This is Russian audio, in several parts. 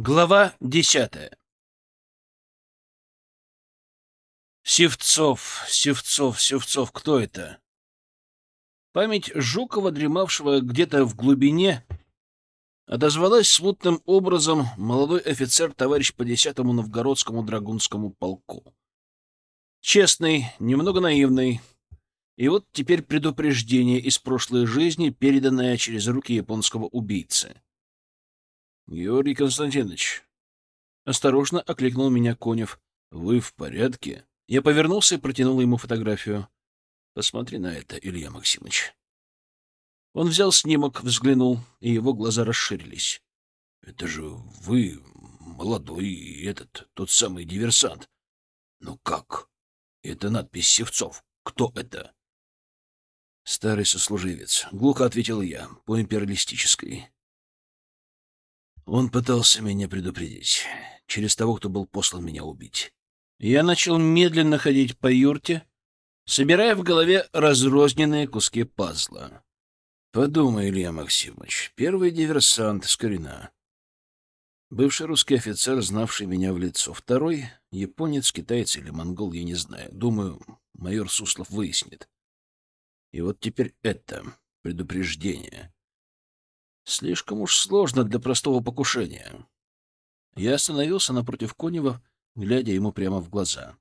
Глава десятая Севцов, Севцов, Севцов, кто это? Память Жукова, дремавшего где-то в глубине, отозвалась смутным образом молодой офицер, товарищ по десятому новгородскому драгунскому полку. Честный, немного наивный. И вот теперь предупреждение из прошлой жизни, переданное через руки японского убийцы. Георгий Константинович. Осторожно окликнул меня Конев. Вы в порядке? Я повернулся и протянул ему фотографию. Посмотри на это, Илья Максимович. Он взял снимок, взглянул, и его глаза расширились. Это же вы, молодой, этот, тот самый диверсант. Ну как? Это надпись Севцов. Кто это? Старый сослуживец. Глухо ответил я, по империалистической. Он пытался меня предупредить. Через того, кто был послан меня убить. Я начал медленно ходить по юрте, собирая в голове разрозненные куски пазла. Подумай, Илья Максимович, первый диверсант с Корена. Бывший русский офицер, знавший меня в лицо. Второй — японец, китаец или монгол, я не знаю. Думаю, майор Суслов выяснит. И вот теперь это предупреждение. Слишком уж сложно для простого покушения. Я остановился напротив Конева, глядя ему прямо в глаза.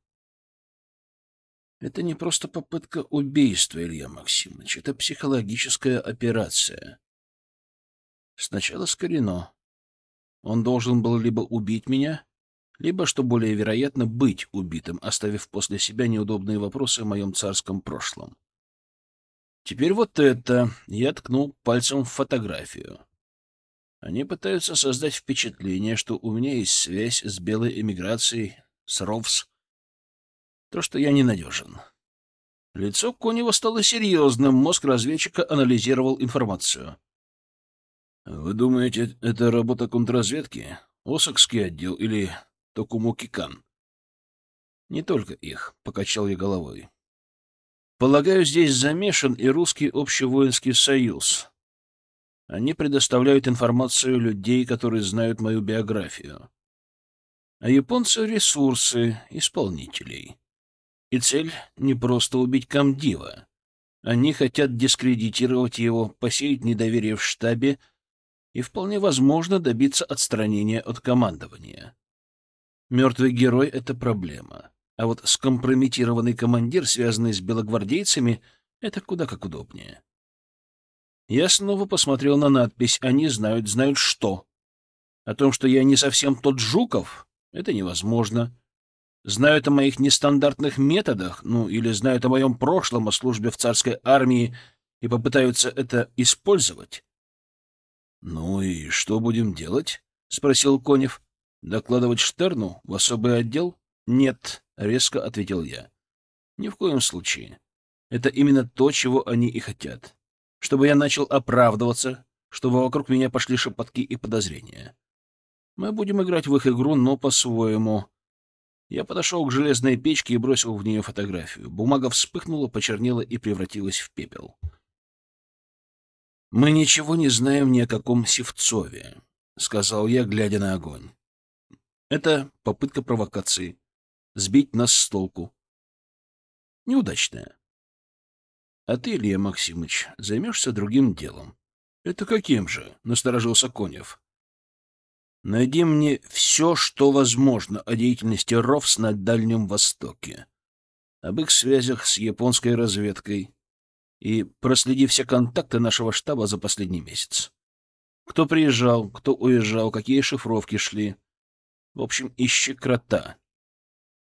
Это не просто попытка убийства, Илья Максимович. Это психологическая операция. Сначала Скорено. Он должен был либо убить меня, либо, что более вероятно, быть убитым, оставив после себя неудобные вопросы о моем царском прошлом. Теперь вот это. Я ткнул пальцем в фотографию. Они пытаются создать впечатление, что у меня есть связь с белой эмиграцией, с РОВС. То, что я ненадежен. Лицо Конева стало серьезным, мозг разведчика анализировал информацию. «Вы думаете, это работа контрразведки? Осокский отдел или Токумокикан?» «Не только их», — покачал я головой. Полагаю, здесь замешан и русский общевоинский союз. Они предоставляют информацию людей, которые знают мою биографию. А японцы — ресурсы исполнителей. И цель — не просто убить Камдива. Они хотят дискредитировать его, посеять недоверие в штабе и, вполне возможно, добиться отстранения от командования. Мертвый герой — это проблема. А вот скомпрометированный командир, связанный с белогвардейцами, это куда как удобнее. Я снова посмотрел на надпись «Они знают, знают что». О том, что я не совсем тот Жуков, это невозможно. Знают о моих нестандартных методах, ну, или знают о моем прошлом, о службе в царской армии, и попытаются это использовать. — Ну и что будем делать? — спросил Конев. — Докладывать Штерну в особый отдел? — Нет, — резко ответил я. «Ни в коем случае. Это именно то, чего они и хотят. Чтобы я начал оправдываться, чтобы вокруг меня пошли шепотки и подозрения. Мы будем играть в их игру, но по-своему. Я подошел к железной печке и бросил в нее фотографию. Бумага вспыхнула, почернела и превратилась в пепел. «Мы ничего не знаем ни о каком Севцове», — сказал я, глядя на огонь. «Это попытка провокации сбить нас с толку. Неудачная. А ты, Илья Максимович, займешься другим делом. — Это каким же? — насторожился Конев. — Найди мне все, что возможно о деятельности РОВС на Дальнем Востоке, об их связях с японской разведкой и проследи все контакты нашего штаба за последний месяц. Кто приезжал, кто уезжал, какие шифровки шли. В общем, ищи крота.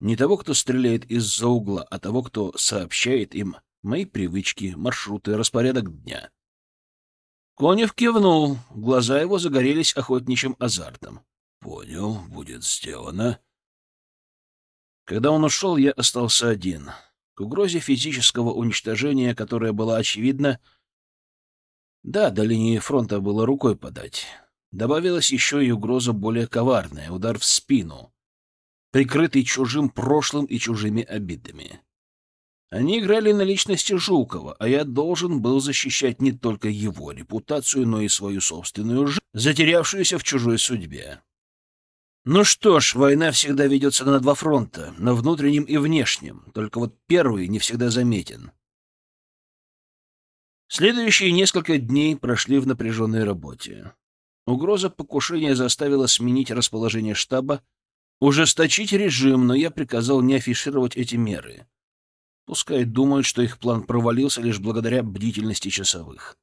Не того, кто стреляет из-за угла, а того, кто сообщает им мои привычки, маршруты, распорядок дня. Конев кивнул, глаза его загорелись охотничьим азартом. «Понял, будет сделано». Когда он ушел, я остался один. К угрозе физического уничтожения, которая была очевидна, да, до линии фронта было рукой подать. Добавилась еще и угроза более коварная — удар в спину прикрытый чужим прошлым и чужими обидами. Они играли на личности Жукова, а я должен был защищать не только его репутацию, но и свою собственную жизнь, затерявшуюся в чужой судьбе. Ну что ж, война всегда ведется на два фронта, на внутреннем и внешнем, только вот первый не всегда заметен. Следующие несколько дней прошли в напряженной работе. Угроза покушения заставила сменить расположение штаба, ужесточить режим, но я приказал не афишировать эти меры. Пускай думают, что их план провалился лишь благодаря бдительности часовых.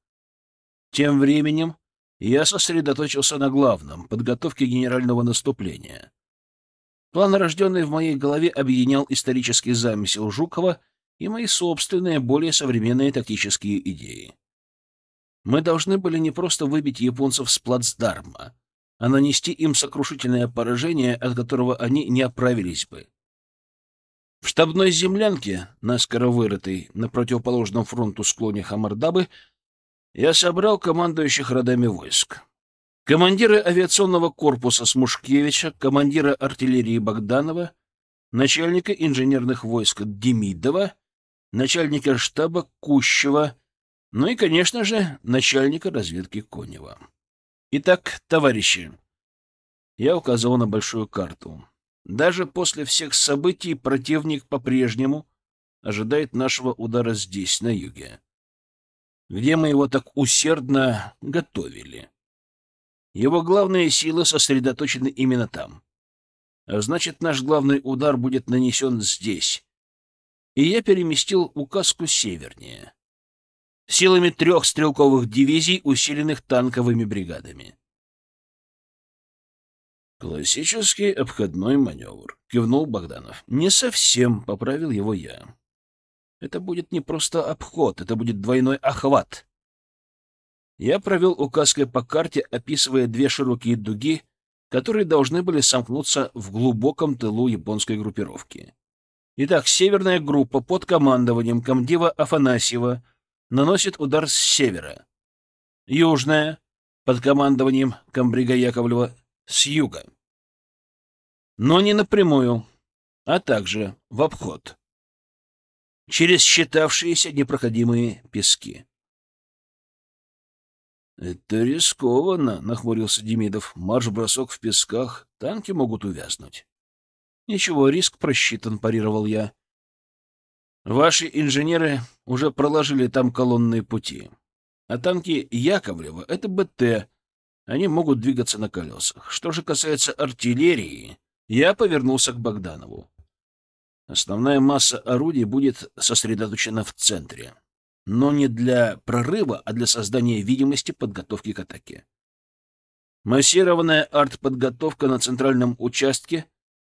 Тем временем я сосредоточился на главном — подготовке генерального наступления. План, рожденный в моей голове, объединял исторический замысел Жукова и мои собственные, более современные тактические идеи. Мы должны были не просто выбить японцев с плацдарма, а нанести им сокрушительное поражение, от которого они не оправились бы. В штабной землянке, наскоро вырытой на противоположном фронту склоне Хамардабы, я собрал командующих родами войск. Командиры авиационного корпуса Смушкевича, командира артиллерии Богданова, начальника инженерных войск Демидова, начальника штаба Кущева, ну и, конечно же, начальника разведки Конева. Итак, товарищи, я указал на большую карту. Даже после всех событий противник по-прежнему ожидает нашего удара здесь, на юге где мы его так усердно готовили. Его главные силы сосредоточены именно там. А значит, наш главный удар будет нанесен здесь. И я переместил указку севернее. Силами трех стрелковых дивизий, усиленных танковыми бригадами. «Классический обходной маневр», — кивнул Богданов. «Не совсем», — поправил его я. Это будет не просто обход, это будет двойной охват. Я провел указкой по карте, описывая две широкие дуги, которые должны были сомкнуться в глубоком тылу японской группировки. Итак, северная группа под командованием комдива Афанасьева наносит удар с севера. Южная под командованием комбрига Яковлева с юга. Но не напрямую, а также в обход через считавшиеся непроходимые пески. «Это рискованно», — нахмурился Демидов. «Марш-бросок в песках. Танки могут увязнуть». «Ничего, риск просчитан», — парировал я. «Ваши инженеры уже проложили там колонные пути. А танки Яковлева — это БТ. Они могут двигаться на колесах. Что же касается артиллерии, я повернулся к Богданову. Основная масса орудий будет сосредоточена в центре, но не для прорыва, а для создания видимости подготовки к атаке. Массированная артподготовка на центральном участке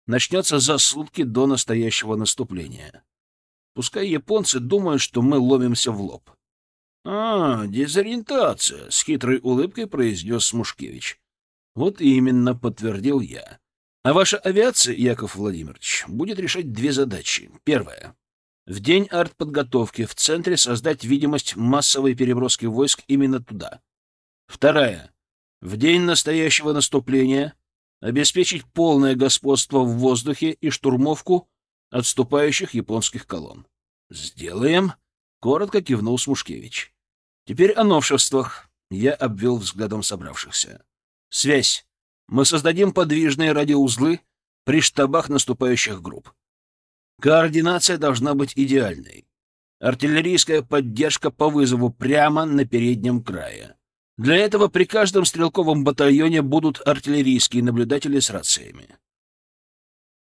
начнется за сутки до настоящего наступления. Пускай японцы думают, что мы ломимся в лоб. — А, дезориентация! — с хитрой улыбкой произнес Смушкевич. — Вот именно, — подтвердил я. А ваша авиация, Яков Владимирович, будет решать две задачи. Первая. В день артподготовки в центре создать видимость массовой переброски войск именно туда. Вторая. В день настоящего наступления обеспечить полное господство в воздухе и штурмовку отступающих японских колонн. «Сделаем», — коротко кивнул Смушкевич. «Теперь о новшествах», — я обвел взглядом собравшихся. «Связь. Мы создадим подвижные радиоузлы при штабах наступающих групп. Координация должна быть идеальной. Артиллерийская поддержка по вызову прямо на переднем крае. Для этого при каждом стрелковом батальоне будут артиллерийские наблюдатели с рациями.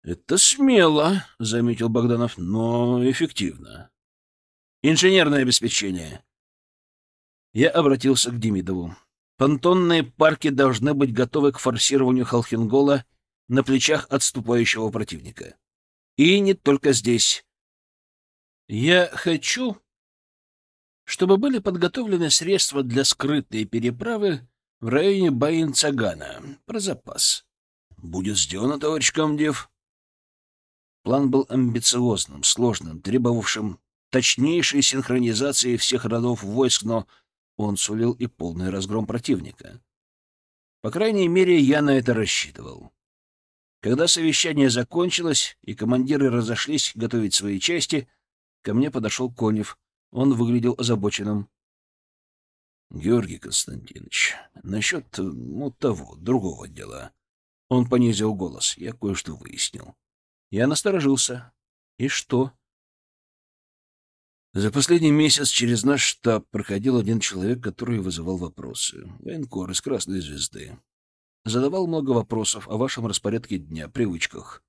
«Это смело», — заметил Богданов, — «но эффективно». «Инженерное обеспечение». Я обратился к Демидову. Понтонные парки должны быть готовы к форсированию Халхингола на плечах отступающего противника. И не только здесь. Я хочу, чтобы были подготовлены средства для скрытой переправы в районе Баин-Цагана. Про запас. Будет сделано, товарищ комдев. План был амбициозным, сложным, требовавшим точнейшей синхронизации всех родов войск, но он сулил и полный разгром противника. По крайней мере, я на это рассчитывал. Когда совещание закончилось и командиры разошлись готовить свои части, ко мне подошел Конев. Он выглядел озабоченным. — Георгий Константинович, насчет, ну, того, другого дела. Он понизил голос. Я кое-что выяснил. Я насторожился. И что? За последний месяц через наш штаб проходил один человек, который вызывал вопросы. Военкор из Красной Звезды. Задавал много вопросов о вашем распорядке дня, привычках.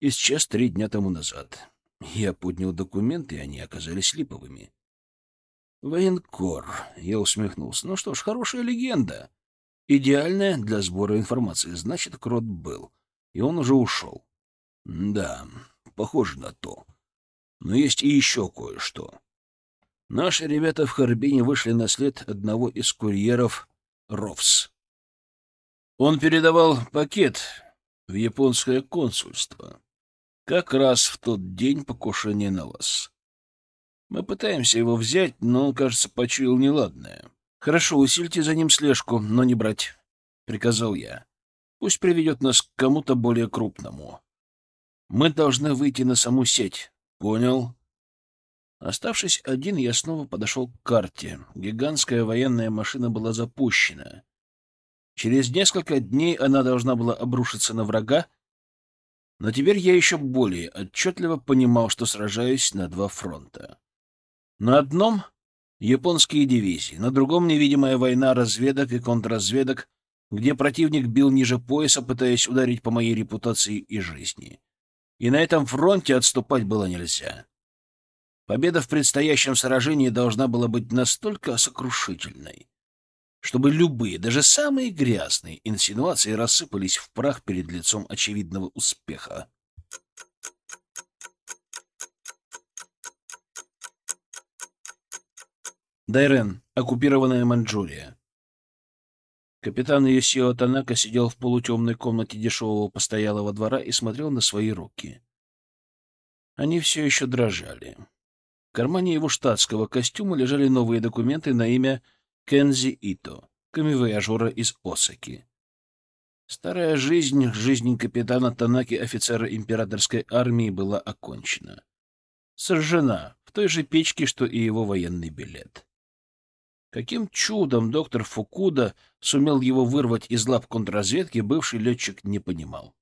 Исчез три дня тому назад. Я поднял документы, и они оказались липовыми. Военкор. Я усмехнулся. Ну что ж, хорошая легенда. Идеальная для сбора информации. Значит, Крот был. И он уже ушел. Да, похоже на то. Но есть и еще кое-что. Наши ребята в Харбине вышли на след одного из курьеров Ровс. Он передавал пакет в японское консульство. Как раз в тот день покушения на вас. Мы пытаемся его взять, но он, кажется, почуял неладное. Хорошо, усильте за ним слежку, но не брать, — приказал я. Пусть приведет нас к кому-то более крупному. Мы должны выйти на саму сеть. Понял? Оставшись один, я снова подошел к карте. Гигантская военная машина была запущена. Через несколько дней она должна была обрушиться на врага, но теперь я еще более отчетливо понимал, что сражаюсь на два фронта. На одном — японские дивизии, на другом — невидимая война разведок и контрразведок, где противник бил ниже пояса, пытаясь ударить по моей репутации и жизни. И на этом фронте отступать было нельзя. Победа в предстоящем сражении должна была быть настолько сокрушительной, чтобы любые, даже самые грязные инсинуации рассыпались в прах перед лицом очевидного успеха. Дайрен, оккупированная Маньчжурия. Капитан Йосио Танака сидел в полутемной комнате дешевого постоялого двора и смотрел на свои руки. Они все еще дрожали. В кармане его штатского костюма лежали новые документы на имя Кензи Ито, камевояжера из Осаки. Старая жизнь, жизнь капитана Танаки, офицера императорской армии, была окончена. Сожжена в той же печке, что и его военный билет. Каким чудом доктор Фукуда сумел его вырвать из лап контрразведки, бывший летчик не понимал.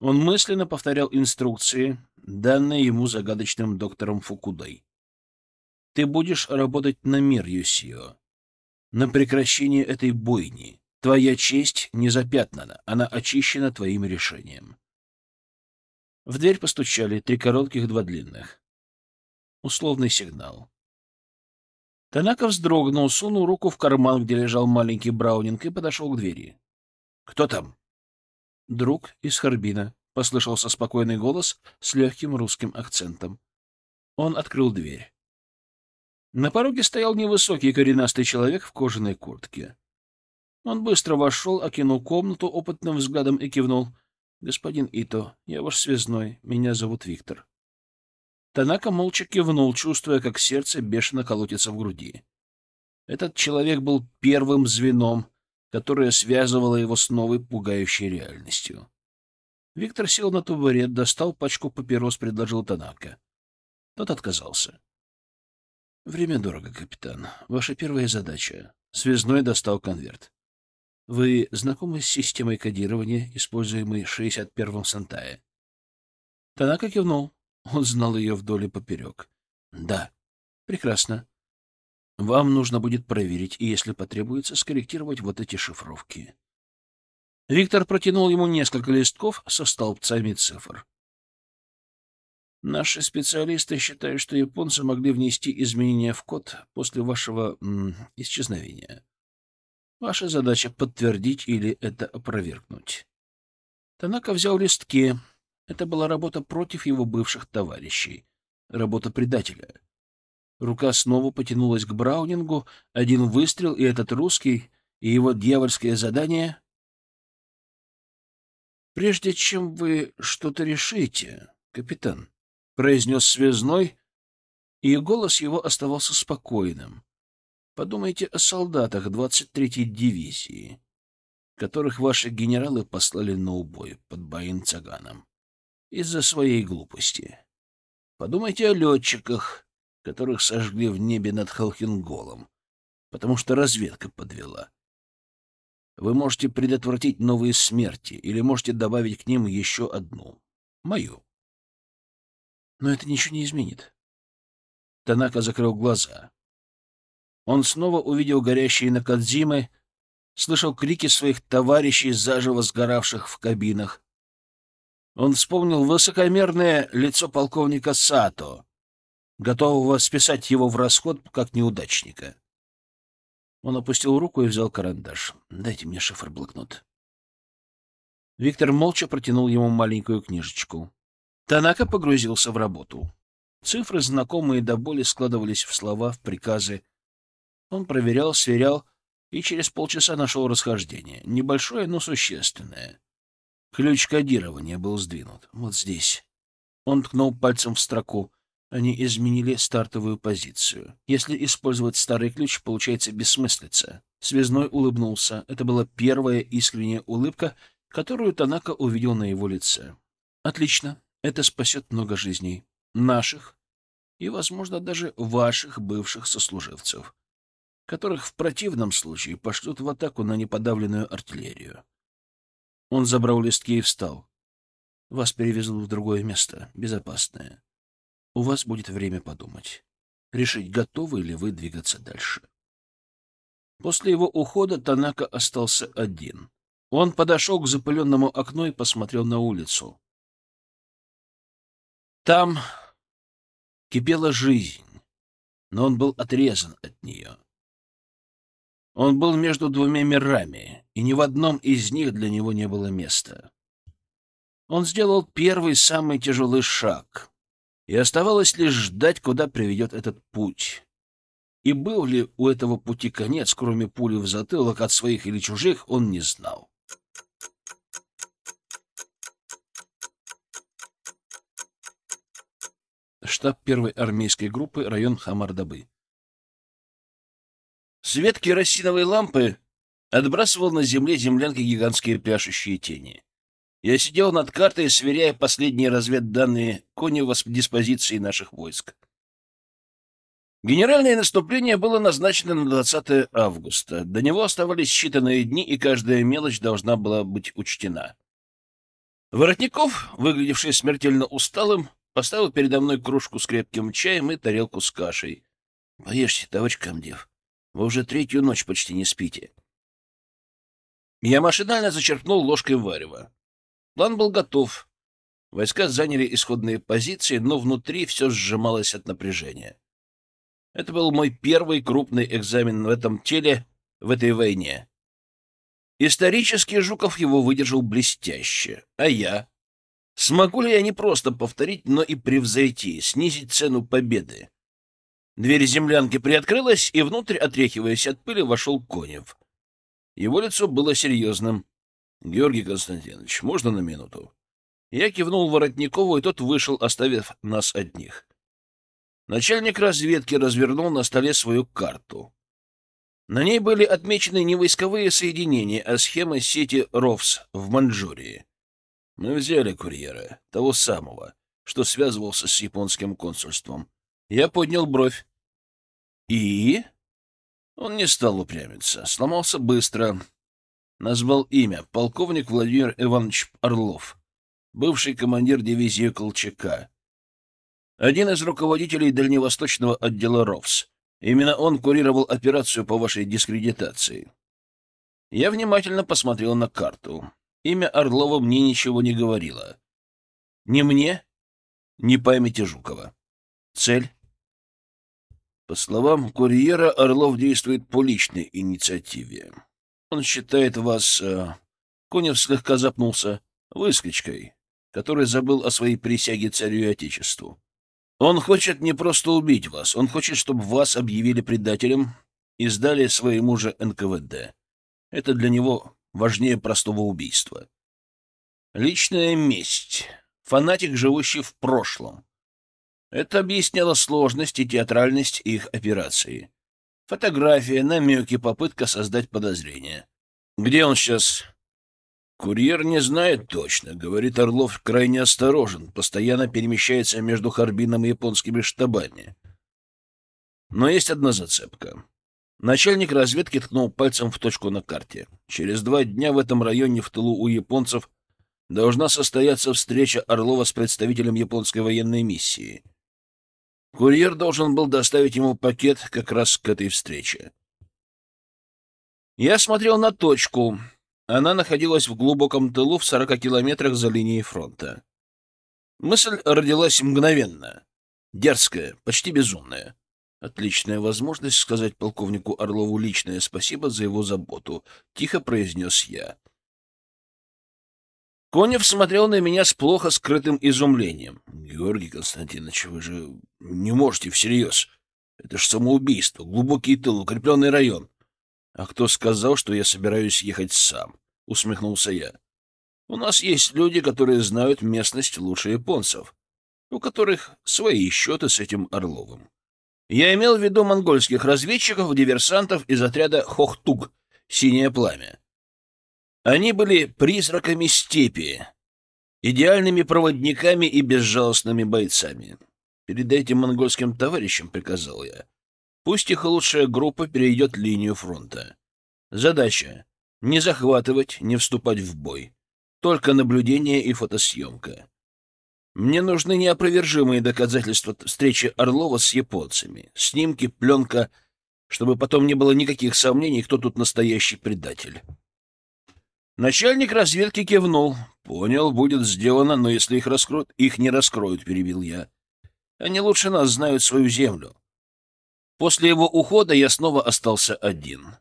Он мысленно повторял инструкции, данные ему загадочным доктором Фукудой. «Ты будешь работать на мир, Юсио, на прекращение этой бойни. Твоя честь не запятнана, она очищена твоим решением». В дверь постучали, три коротких, два длинных. Условный сигнал. Танака вздрогнул, сунул руку в карман, где лежал маленький браунинг, и подошел к двери. — Кто там? — Друг из Харбина, — послышался спокойный голос с легким русским акцентом. Он открыл дверь. На пороге стоял невысокий коренастый человек в кожаной куртке. Он быстро вошел, окинул комнату опытным взглядом и кивнул. — Господин Ито, я ваш связной, меня зовут Виктор. Танака молча кивнул, чувствуя, как сердце бешено колотится в груди. Этот человек был первым звеном, которое связывало его с новой пугающей реальностью. Виктор сел на табурет, достал пачку папирос, предложил Танака. Тот отказался. — Время дорого, капитан. Ваша первая задача. Связной достал конверт. Вы знакомы с системой кодирования, используемой 61-м Сантае? Танака кивнул. Он знал ее вдоль и поперек. Да, прекрасно. Вам нужно будет проверить и, если потребуется, скорректировать вот эти шифровки. Виктор протянул ему несколько листков со столбцами цифр. Наши специалисты считают, что японцы могли внести изменения в код после вашего м, исчезновения. Ваша задача — подтвердить или это опровергнуть. Танака взял листки, это была работа против его бывших товарищей, работа предателя. Рука снова потянулась к Браунингу, один выстрел, и этот русский, и его дьявольское задание. «Прежде чем вы что-то решите, капитан», — произнес связной, и голос его оставался спокойным. «Подумайте о солдатах 23-й дивизии, которых ваши генералы послали на убой под Баин-Цаганом из-за своей глупости. Подумайте о летчиках, которых сожгли в небе над Халхинголом, потому что разведка подвела. вы можете предотвратить новые смерти или можете добавить к ним еще одну. Мою. Но это ничего не изменит. Танака закрыл глаза. Он снова увидел горящие Накадзимы, слышал крики своих товарищей, заживо сгоравших в кабинах. Он вспомнил высокомерное лицо полковника Сато, готового списать его в расход как неудачника. Он опустил руку и взял карандаш. «Дайте мне шифр-блокнот». Виктор молча протянул ему маленькую книжечку. Танака погрузился в работу. Цифры, знакомые до боли, складывались в слова, в приказы. Он проверял, сверял и через полчаса нашел расхождение. Небольшое, но существенное. Ключ кодирования был сдвинут. Вот здесь. Он ткнул пальцем в строку. Они изменили стартовую позицию. Если использовать старый ключ, получается бессмыслица. Связной улыбнулся. Это была первая искренняя улыбка, которую Танака увидел на его лице. «Отлично. Это спасет много жизней. Наших и, возможно, даже ваших бывших сослуживцев, которых в противном случае пошлют в атаку на неподавленную артиллерию». Он забрал листки и встал. «Вас перевезут в другое место, безопасное. У вас будет время подумать, решить, готовы ли вы двигаться дальше. После его ухода Танака остался один. Он подошел к запыленному окну и посмотрел на улицу. Там кипела жизнь, но он был отрезан от нее. Он был между двумя мирами, и ни в одном из них для него не было места. Он сделал первый самый тяжелый шаг, и оставалось лишь ждать, куда приведет этот путь. И был ли у этого пути конец, кроме пули в затылок от своих или чужих, он не знал. Штаб первой армейской группы, район Хамардабы. Свет керосиновой лампы отбрасывал на земле землянки гигантские пляшущие тени. Я сидел над картой, сверяя последние разведданные Конева с диспозицией наших войск. Генеральное наступление было назначено на 20 августа. До него оставались считанные дни, и каждая мелочь должна была быть учтена. Воротников, выглядевший смертельно усталым, поставил передо мной кружку с крепким чаем и тарелку с кашей. — Поешьте, товарищ комдив. Вы уже третью ночь почти не спите. Я машинально зачерпнул ложкой варева. План был готов. Войска заняли исходные позиции, но внутри все сжималось от напряжения. Это был мой первый крупный экзамен в этом теле, в этой войне. Исторически Жуков его выдержал блестяще. А я? Смогу ли я не просто повторить, но и превзойти, снизить цену победы? Дверь землянки приоткрылась, и внутрь, отряхиваясь от пыли, вошел Конев. Его лицо было серьезным. Георгий Константинович, можно на минуту? Я кивнул Воротникову, и тот вышел, оставив нас одних. Начальник разведки развернул на столе свою карту. На ней были отмечены не войсковые соединения, а схема сети РОВС в Маньчжурии. Мы взяли курьера, того самого, что связывался с японским консульством. Я поднял бровь. И? Он не стал упрямиться, сломался быстро, назвал имя — полковник Владимир Иванович Орлов, бывший командир дивизии Колчака. Один из руководителей дальневосточного отдела РОВС. Именно он курировал операцию по вашей дискредитации. Я внимательно посмотрел на карту. Имя Орлова мне ничего не говорило. Ни мне, ни памяти Жукова. Цель? По словам курьера, Орлов действует по личной инициативе. Он считает вас...» э, Конев слегка запнулся. «Выскочкой, который забыл о своей присяге царю и отечеству. Он хочет не просто убить вас, он хочет, чтобы вас объявили предателем и сдали своему же НКВД. Это для него важнее простого убийства. Личная месть. Фанатик, живущий в прошлом. Это объясняло сложность и театральность их операции. Фотография, намеки, попытка создать подозрение. Где он сейчас? Курьер не знает точно. Говорит, Орлов крайне осторожен, постоянно перемещается между Харбином и японскими штабами. Но есть одна зацепка. Начальник разведки ткнул пальцем в точку на карте. Через два дня в этом районе в тылу у японцев должна состояться встреча Орлова с представителем японской военной миссии. Курьер должен был доставить ему пакет как раз к этой встрече. Я смотрел на точку. Она находилась в глубоком тылу в 40 километрах за линией фронта. Мысль родилась мгновенно. Дерзкая, почти безумная. Отличная возможность сказать полковнику Орлову личное спасибо за его заботу, — тихо произнес я. Конев смотрел на меня с плохо скрытым изумлением. — Георгий Константинович, вы же не можете всерьез. Это ж самоубийство, глубокий тыл, укрепленный район. — А кто сказал, что я собираюсь ехать сам? — усмехнулся я. — У нас есть люди, которые знают местность лучше японцев, у которых свои счеты с этим Орловым. Я имел в виду монгольских разведчиков, диверсантов из отряда Хохтуг «Синее пламя». Они были призраками степи, идеальными проводниками и безжалостными бойцами. Перед этим монгольским товарищам приказал я. Пусть их лучшая группа перейдет линию фронта. Задача — не захватывать, не вступать в бой. Только наблюдение и фотосъемка. Мне нужны неопровержимые доказательства встречи Орлова с японцами. Снимки, пленка, чтобы потом не было никаких сомнений, кто тут настоящий предатель. Начальник разведки кивнул. Понял, будет сделано, но если их раскроют, их не раскроют, перебил я. Они лучше нас знают свою землю. После его ухода я снова остался один.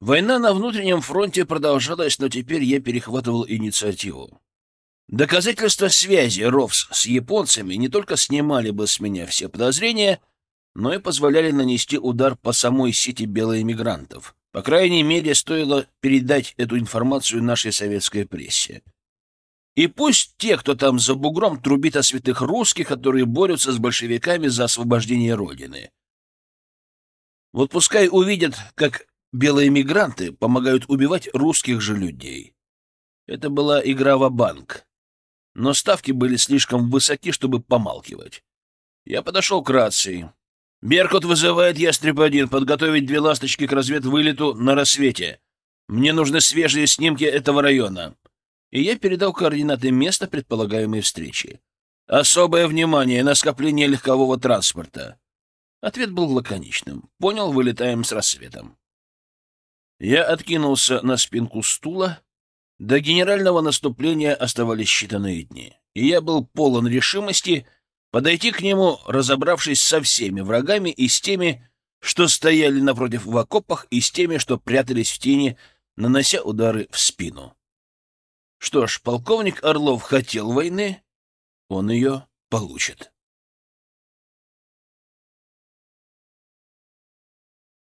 Война на внутреннем фронте продолжалась, но теперь я перехватывал инициативу. Доказательства связи РОВС с японцами не только снимали бы с меня все подозрения, но и позволяли нанести удар по самой сети белоэмигрантов. По крайней мере, стоило передать эту информацию нашей советской прессе. И пусть те, кто там за бугром, трубит о святых русских, которые борются с большевиками за освобождение Родины. Вот пускай увидят, как белые мигранты помогают убивать русских же людей. Это была игра в банк но ставки были слишком высоки, чтобы помалкивать. Я подошел к рации. «Беркут вызывает Ястреб-1 подготовить две ласточки к разведвылету на рассвете. Мне нужны свежие снимки этого района». И я передал координаты места предполагаемой встречи. «Особое внимание на скопление легкового транспорта». Ответ был лаконичным. «Понял, вылетаем с рассветом». Я откинулся на спинку стула до генерального наступления оставались считанные дни, и я был полон решимости подойти к нему, разобравшись со всеми врагами и с теми, что стояли напротив в окопах, и с теми, что прятались в тени, нанося удары в спину. Что ж, полковник Орлов хотел войны, он ее получит.